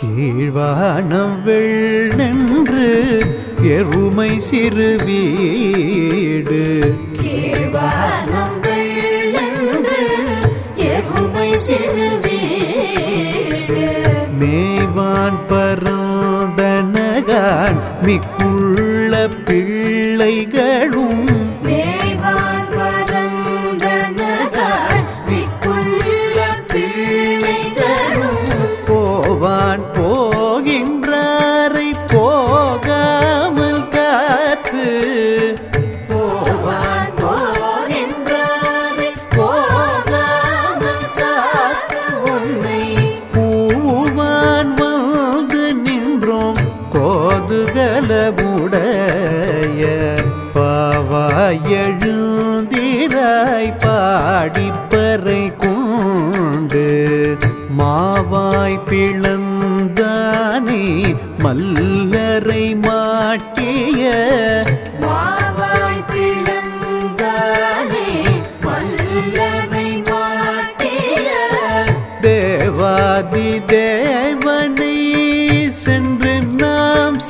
கீழ்வானம் வெள்ளென்று எருமை சிறு வீடு. கீழ்வானம் வெள்ளென்று எருமை சிறு வீடு. மேவான் பரந்தனகான் மிக்குள்ள பிள்ளைகளும் மேவான் கோதுகலமுடைய பாவாய் எழுந்திராய் பாடிப்பறை கொண்டு மாவாய் பிளந்தானே மல்லரை மாட்டிய மாவாய் பிளந்தானே வல்லமை மாட்டிய தேவாதி தேவனை சென்று நாம்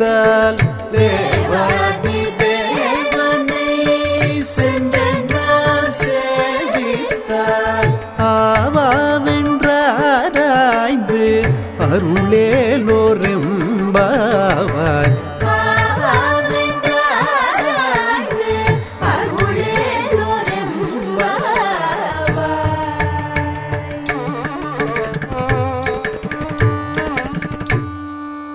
சேர்த்தால் தேவாதி தேவனை சென்று நாம் சேவித்தால் ஆவாவென்றாராய்ந்து அருளேலோரெம்பாவாய்